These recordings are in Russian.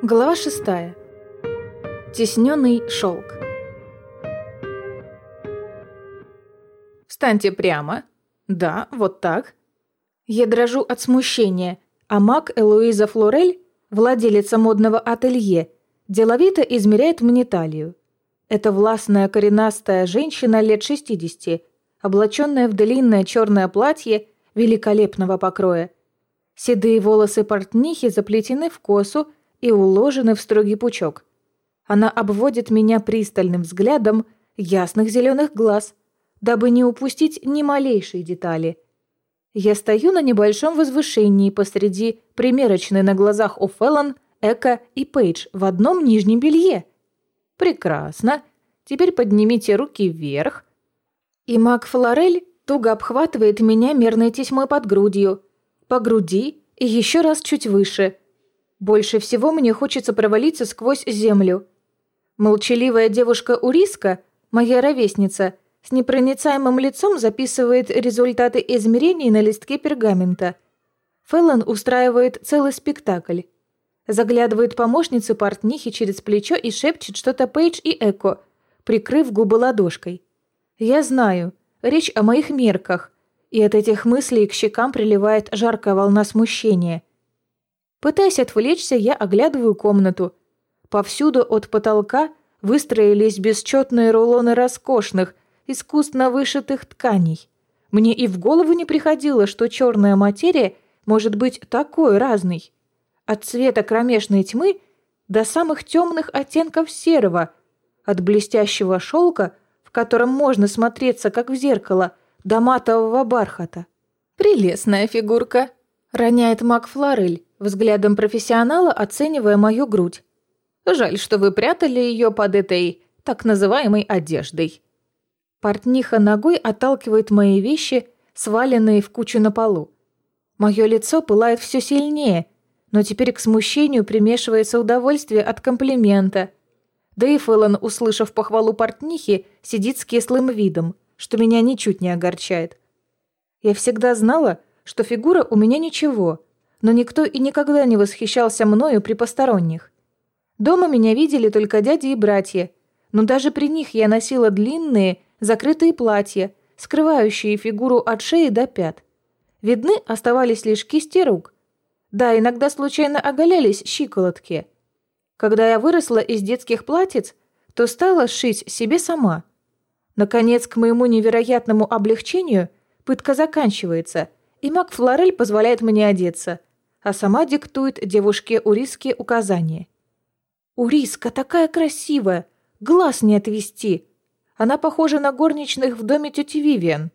Глава шестая. Тесненный шелк. Встаньте прямо. Да, вот так. Я дрожу от смущения, а маг Элуиза Флорель, владелица модного ателье, деловито измеряет мне талию. Это властная коренастая женщина лет 60, облаченная в длинное черное платье великолепного покроя. Седые волосы портнихи заплетены в косу, и уложены в строгий пучок. Она обводит меня пристальным взглядом ясных зеленых глаз, дабы не упустить ни малейшей детали. Я стою на небольшом возвышении посреди примерочной на глазах у Феллон, Эка и Пейдж в одном нижнем белье. Прекрасно. Теперь поднимите руки вверх. И маг Флорель туго обхватывает меня мерной тесьмой под грудью, по груди и еще раз чуть выше – больше всего мне хочется провалиться сквозь землю. Молчаливая девушка Уриска, моя ровесница, с непроницаемым лицом записывает результаты измерений на листке пергамента. Феллон устраивает целый спектакль. Заглядывает помощницы портнихи через плечо и шепчет что-то Пейдж и Эко, прикрыв губы ладошкой. Я знаю, речь о моих мерках, и от этих мыслей к щекам приливает жаркая волна смущения – Пытаясь отвлечься, я оглядываю комнату. Повсюду от потолка выстроились бесчетные рулоны роскошных, искусно вышитых тканей. Мне и в голову не приходило, что черная материя может быть такой разной. От цвета кромешной тьмы до самых темных оттенков серого, от блестящего шелка, в котором можно смотреться, как в зеркало, до матового бархата. «Прелестная фигурка», — роняет Мак Флорель взглядом профессионала оценивая мою грудь. «Жаль, что вы прятали ее под этой так называемой одеждой». Портниха ногой отталкивает мои вещи, сваленные в кучу на полу. Мое лицо пылает все сильнее, но теперь к смущению примешивается удовольствие от комплимента. Да и Фэллон, услышав похвалу портнихи, сидит с кислым видом, что меня ничуть не огорчает. Я всегда знала, что фигура у меня ничего, но никто и никогда не восхищался мною при посторонних. Дома меня видели только дяди и братья, но даже при них я носила длинные, закрытые платья, скрывающие фигуру от шеи до пят. Видны оставались лишь кисти рук. Да, иногда случайно оголялись щиколотки. Когда я выросла из детских платьиц, то стала шить себе сама. Наконец, к моему невероятному облегчению, пытка заканчивается, и Мак Флорель позволяет мне одеться – а сама диктует девушке Уриске указания. «Уриска такая красивая! Глаз не отвести!» Она похожа на горничных в доме тети Вивиан.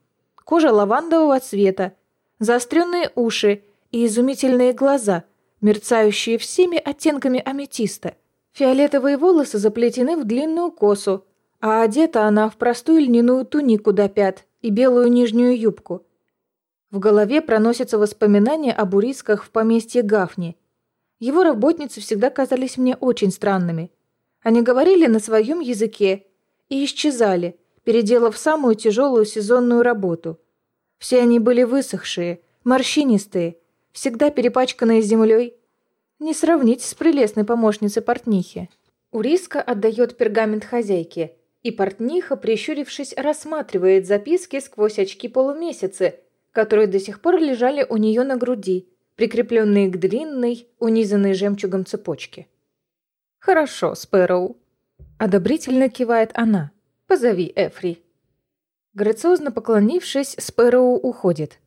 Кожа лавандового цвета, заостренные уши и изумительные глаза, мерцающие всеми оттенками аметиста. Фиолетовые волосы заплетены в длинную косу, а одета она в простую льняную тунику до пят и белую нижнюю юбку – в голове проносятся воспоминания о бурисках в поместье Гафни. Его работницы всегда казались мне очень странными. Они говорили на своем языке и исчезали, переделав самую тяжелую сезонную работу. Все они были высохшие, морщинистые, всегда перепачканные землей. Не сравнить с прелестной помощницей портнихи. Уриска отдает пергамент хозяйке, и портниха, прищурившись, рассматривает записки сквозь очки полумесяцы – которые до сих пор лежали у нее на груди, прикрепленные к длинной, унизанной жемчугом цепочке. «Хорошо, Спэроу», — одобрительно кивает она. «Позови Эфри». Грациозно поклонившись, Спэроу уходит.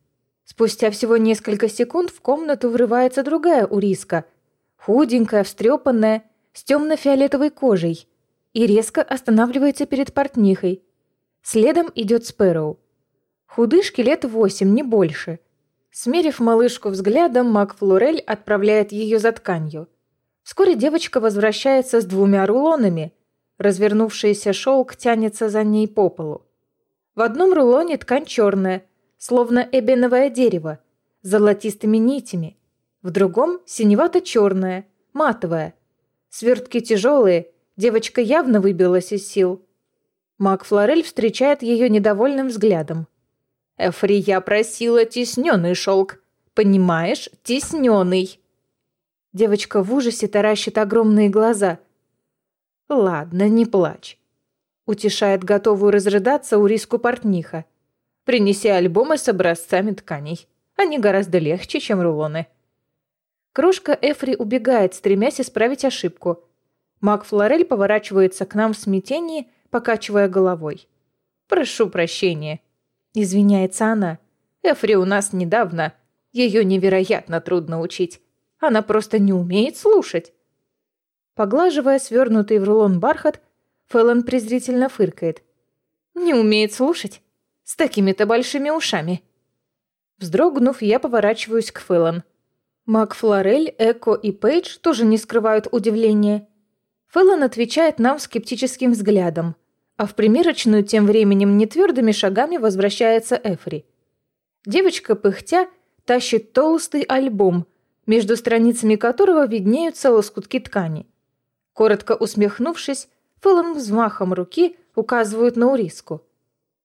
Спустя всего несколько секунд в комнату врывается другая Уриска, худенькая, встрепанная, с темно-фиолетовой кожей, и резко останавливается перед портнихой. Следом идет Спэроу. Худышки лет восемь, не больше. Смерив малышку взглядом, Мак Флорель отправляет ее за тканью. Вскоре девочка возвращается с двумя рулонами. Развернувшийся шелк тянется за ней по полу. В одном рулоне ткань черная, словно эбеновое дерево, с золотистыми нитями. В другом синевато-черная, матовая. Свертки тяжелые, девочка явно выбилась из сил. Мак Флорель встречает ее недовольным взглядом. Эфри, я просила тесненный шелк. Понимаешь, тесненный. Девочка в ужасе таращит огромные глаза. «Ладно, не плачь», — утешает готовую разрыдаться у риску портниха. «Принеси альбомы с образцами тканей. Они гораздо легче, чем рулоны». Крошка Эфри убегает, стремясь исправить ошибку. Мак Флорель поворачивается к нам в смятении, покачивая головой. «Прошу прощения», — извиняется она. «Эфри у нас недавно. Ее невероятно трудно учить. Она просто не умеет слушать». Поглаживая свернутый в рулон бархат, Фэллон презрительно фыркает. «Не умеет слушать? С такими-то большими ушами». Вздрогнув, я поворачиваюсь к Фэллон. Мак Флорель, Эко и Пейдж тоже не скрывают удивления. Фэллон отвечает нам скептическим взглядом, а в примерочную тем временем нетвердыми шагами возвращается Эфри. Девочка, пыхтя, тащит толстый альбом, между страницами которого виднеются лоскутки ткани. Коротко усмехнувшись, Фэллон взмахом руки указывает на Уриску.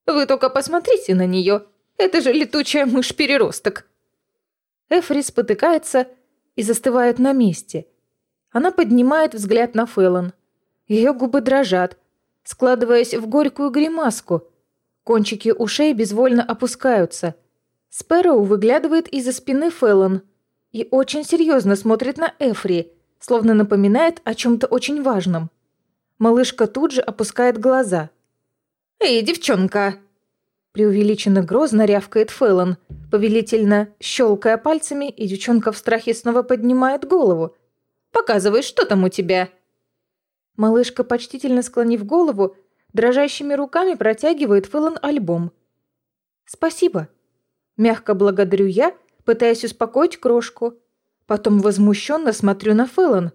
«Вы только посмотрите на нее! Это же летучая мышь-переросток!» Эфри спотыкается и застывает на месте. Она поднимает взгляд на Фэллон. Ее губы дрожат, складываясь в горькую гримаску. Кончики ушей безвольно опускаются. Спэроу выглядывает из-за спины Фэллон и очень серьезно смотрит на Эфри, словно напоминает о чем-то очень важном. Малышка тут же опускает глаза. «Эй, девчонка!» Преувеличенно грозно рявкает Фэллон, повелительно щелкая пальцами, и девчонка в страхе снова поднимает голову. «Показывай, что там у тебя!» Малышка, почтительно склонив голову, дрожащими руками протягивает Фэллон альбом. «Спасибо!» Мягко благодарю я, пытаясь успокоить крошку. Потом возмущенно смотрю на Фэллон.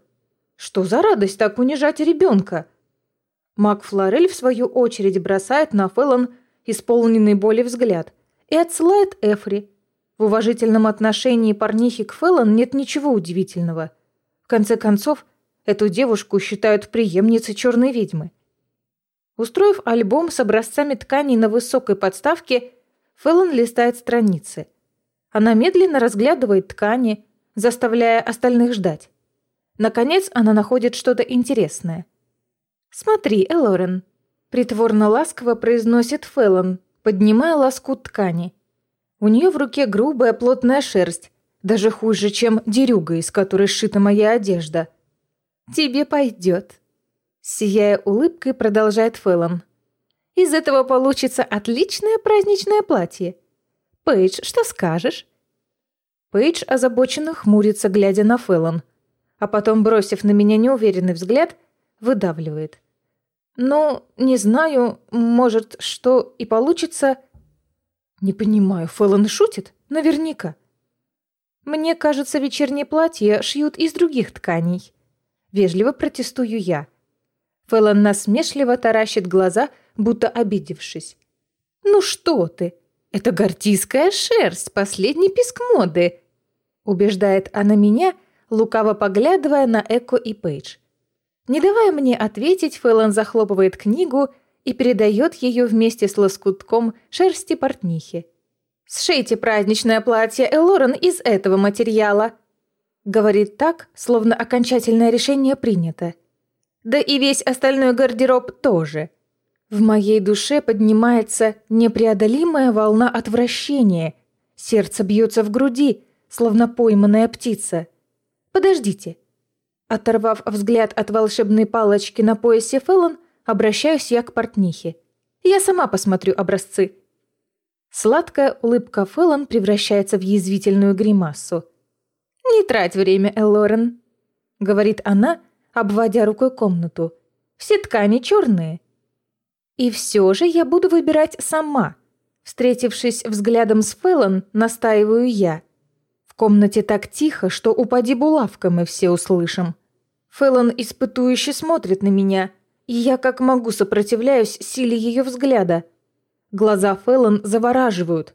Что за радость так унижать ребенка? Мак Флорель, в свою очередь, бросает на Фэллон исполненный боли взгляд, и отсылает Эфри. В уважительном отношении парнихи к Фэллон нет ничего удивительного. В конце концов, эту девушку считают преемницей черной ведьмы. Устроив альбом с образцами тканей на высокой подставке, Фэллон листает страницы. Она медленно разглядывает ткани, заставляя остальных ждать. Наконец она находит что-то интересное. «Смотри, Элорен», Притворно-ласково произносит Фэллон, поднимая лоскут ткани. У нее в руке грубая плотная шерсть, даже хуже, чем дерюга, из которой сшита моя одежда. «Тебе пойдет», — сияя улыбкой, продолжает Фэллон. «Из этого получится отличное праздничное платье. Пейдж, что скажешь?» Пейдж озабоченно хмурится, глядя на Фэллон, а потом, бросив на меня неуверенный взгляд, выдавливает. «Ну, не знаю, может, что и получится...» «Не понимаю, Фэллон шутит? Наверняка». «Мне кажется, вечернее платье шьют из других тканей». Вежливо протестую я. Фэллон насмешливо таращит глаза, будто обидевшись. «Ну что ты? Это гортийская шерсть, последний писк моды!» Убеждает она меня, лукаво поглядывая на Эко и Пейдж. Не давая мне ответить, Фэллон захлопывает книгу и передает ее вместе с лоскутком шерсти портнихи. «Сшейте праздничное платье Элорен из этого материала», говорит так, словно окончательное решение принято. Да и весь остальной гардероб тоже. В моей душе поднимается непреодолимая волна отвращения. Сердце бьется в груди, словно пойманная птица. Подождите, Оторвав взгляд от волшебной палочки на поясе Фэллон, обращаюсь я к портнихе. Я сама посмотрю образцы. Сладкая улыбка Фэллон превращается в язвительную гримасу. «Не трать время, Эллорен», — говорит она, обводя рукой комнату. «Все ткани черные». «И все же я буду выбирать сама», Встретившись взглядом с Фэллон, настаиваю я. В комнате так тихо, что упади булавка мы все услышим. Фэллон испытующе смотрит на меня, и я как могу сопротивляюсь силе ее взгляда. Глаза Фэллон завораживают.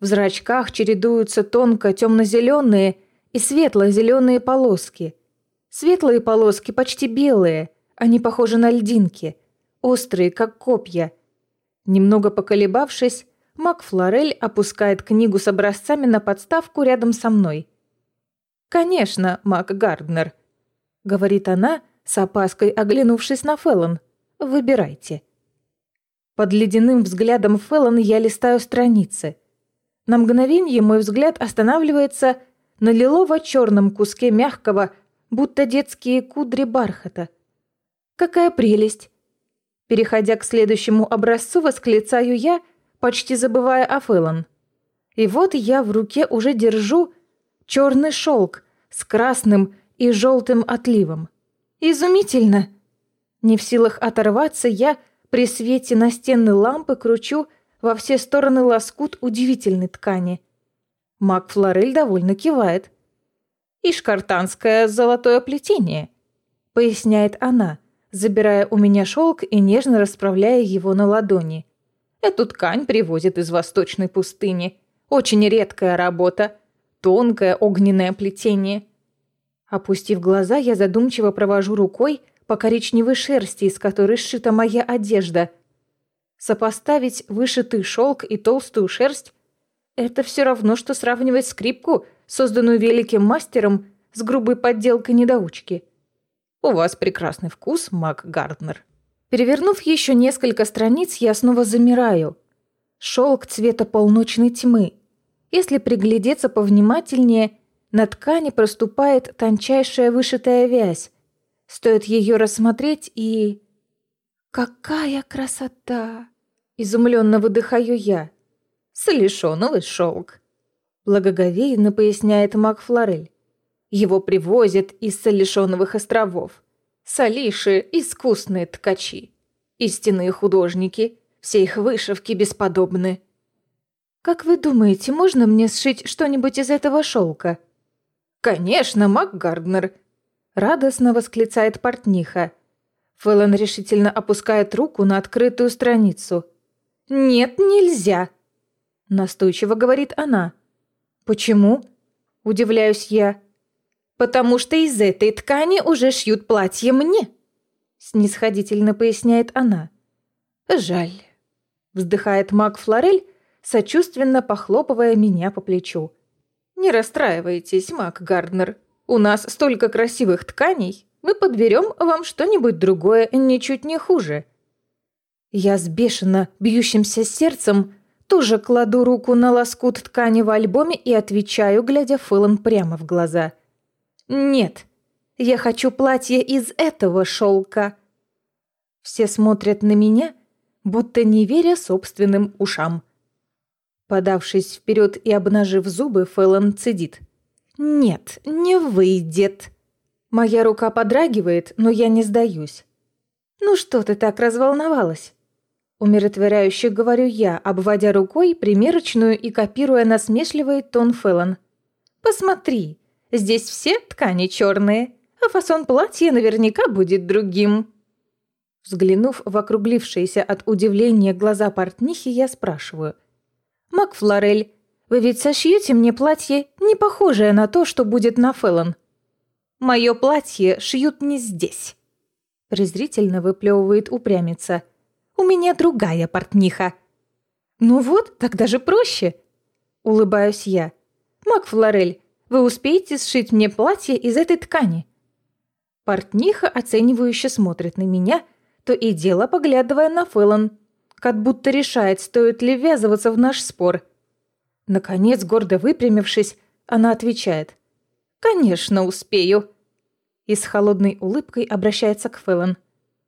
В зрачках чередуются тонко темно-зеленые и светло-зеленые полоски. Светлые полоски почти белые, они похожи на льдинки, острые, как копья. Немного поколебавшись, Мак Флорель опускает книгу с образцами на подставку рядом со мной. «Конечно, Мак Гарднер», — говорит она, с опаской оглянувшись на Феллон. «Выбирайте». Под ледяным взглядом Феллон я листаю страницы. На мгновение мой взгляд останавливается на лилово-черном куске мягкого, будто детские кудри бархата. Какая прелесть! Переходя к следующему образцу, восклицаю я, почти забывая о Фэллон. И вот я в руке уже держу черный шелк с красным и желтым отливом. Изумительно! Не в силах оторваться, я при свете настенной лампы кручу во все стороны лоскут удивительной ткани. Мак Флорель довольно кивает. «Ишкартанское золотое плетение», — поясняет она, забирая у меня шелк и нежно расправляя его на ладони. «Эту ткань привозят из восточной пустыни. Очень редкая работа. Тонкое огненное плетение». Опустив глаза, я задумчиво провожу рукой по коричневой шерсти, из которой сшита моя одежда. Сопоставить вышитый шелк и толстую шерсть — это все равно, что сравнивать скрипку — созданную великим мастером с грубой подделкой недоучки. У вас прекрасный вкус, Мак Гарднер. Перевернув еще несколько страниц, я снова замираю. Шелк цвета полночной тьмы. Если приглядеться повнимательнее, на ткани проступает тончайшая вышитая вязь. Стоит ее рассмотреть и... «Какая красота!» Изумленно выдыхаю я. «Солишоновый шелк», Благоговейно поясняет Мак Флорель. Его привозят из Солишоновых островов. Салиши – искусные ткачи. Истинные художники. Все их вышивки бесподобны. «Как вы думаете, можно мне сшить что-нибудь из этого шелка?» «Конечно, Мак Гарднер!» Радостно восклицает портниха. Фэллон решительно опускает руку на открытую страницу. «Нет, нельзя!» Настойчиво говорит она. «Почему?» – удивляюсь я. «Потому что из этой ткани уже шьют платье мне», – снисходительно поясняет она. «Жаль», – вздыхает маг Флорель, сочувственно похлопывая меня по плечу. «Не расстраивайтесь, маг Гарднер. У нас столько красивых тканей. Мы подберем вам что-нибудь другое, ничуть не хуже». Я с бешено бьющимся сердцем тоже кладу руку на лоскут ткани в альбоме и отвечаю, глядя Фэллон прямо в глаза. «Нет, я хочу платье из этого шелка». Все смотрят на меня, будто не веря собственным ушам. Подавшись вперед и обнажив зубы, Фэллон цедит. «Нет, не выйдет». Моя рука подрагивает, но я не сдаюсь. «Ну что ты так разволновалась?» Умиротворяюще говорю я, обводя рукой примерочную и копируя насмешливый тон Фэллон. «Посмотри, здесь все ткани черные, а фасон платья наверняка будет другим». Взглянув в округлившиеся от удивления глаза портнихи, я спрашиваю. «Макфлорель, вы ведь сошьете мне платье, не похожее на то, что будет на Фэллон?» «Мое платье шьют не здесь», — презрительно выплевывает упрямица. У меня другая портниха». «Ну вот, так даже проще», — улыбаюсь я. «Мак Флорель, вы успеете сшить мне платье из этой ткани?» Портниха оценивающе смотрит на меня, то и дело поглядывая на Фэллон, как будто решает, стоит ли ввязываться в наш спор. Наконец, гордо выпрямившись, она отвечает. «Конечно, успею!» И с холодной улыбкой обращается к Фэллон.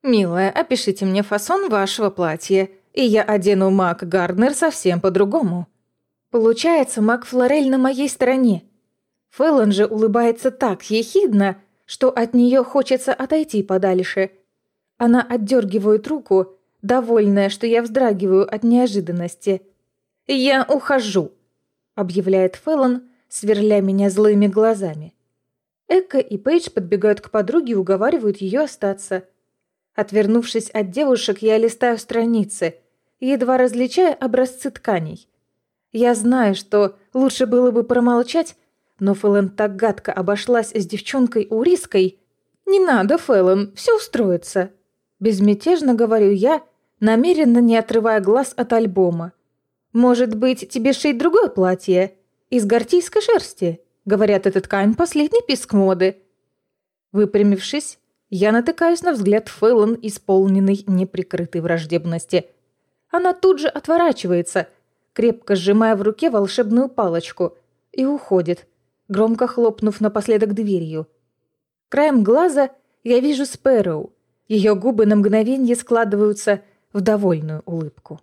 «Милая, опишите мне фасон вашего платья, и я одену Мак Гарднер совсем по-другому». Получается, Мак Флорель на моей стороне. Фэллон же улыбается так ехидно, что от нее хочется отойти подальше. Она отдергивает руку, довольная, что я вздрагиваю от неожиданности. «Я ухожу», — объявляет Фэллон, сверля меня злыми глазами. Эка и Пейдж подбегают к подруге и уговаривают ее остаться. Отвернувшись от девушек, я листаю страницы, едва различая образцы тканей. Я знаю, что лучше было бы промолчать, но Фэллон так гадко обошлась с девчонкой Уриской. «Не надо, Фэллон, все устроится», – безмятежно говорю я, намеренно не отрывая глаз от альбома. «Может быть, тебе шить другое платье? Из гортийской шерсти? Говорят, этот ткань — последний писк моды. Выпрямившись, я натыкаюсь на взгляд Фэллон, исполненный неприкрытой враждебности. Она тут же отворачивается, крепко сжимая в руке волшебную палочку, и уходит, громко хлопнув напоследок дверью. Краем глаза я вижу Спэроу. Ее губы на мгновение складываются в довольную улыбку.